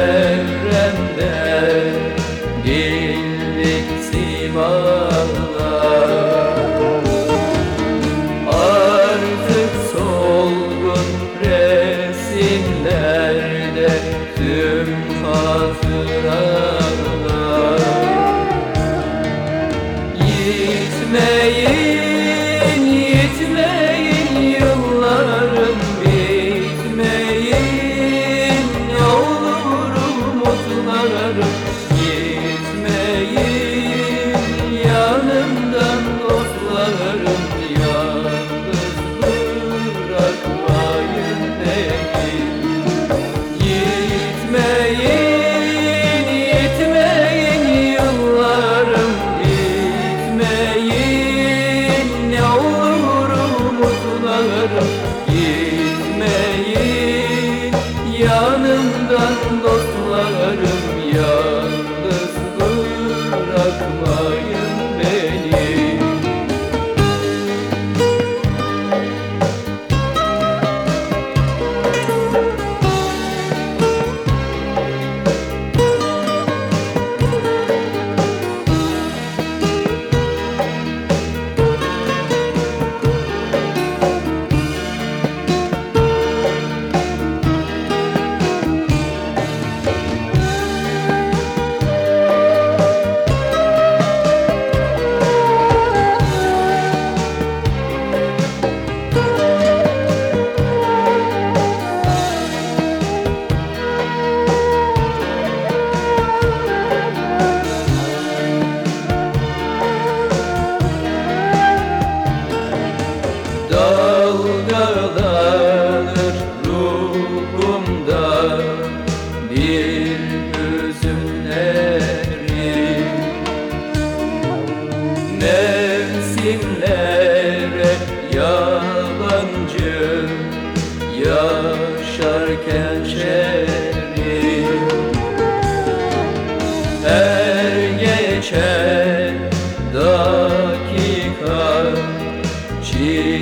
evrende Yeah. Yaşarken şerim Her geçen dakika çizgi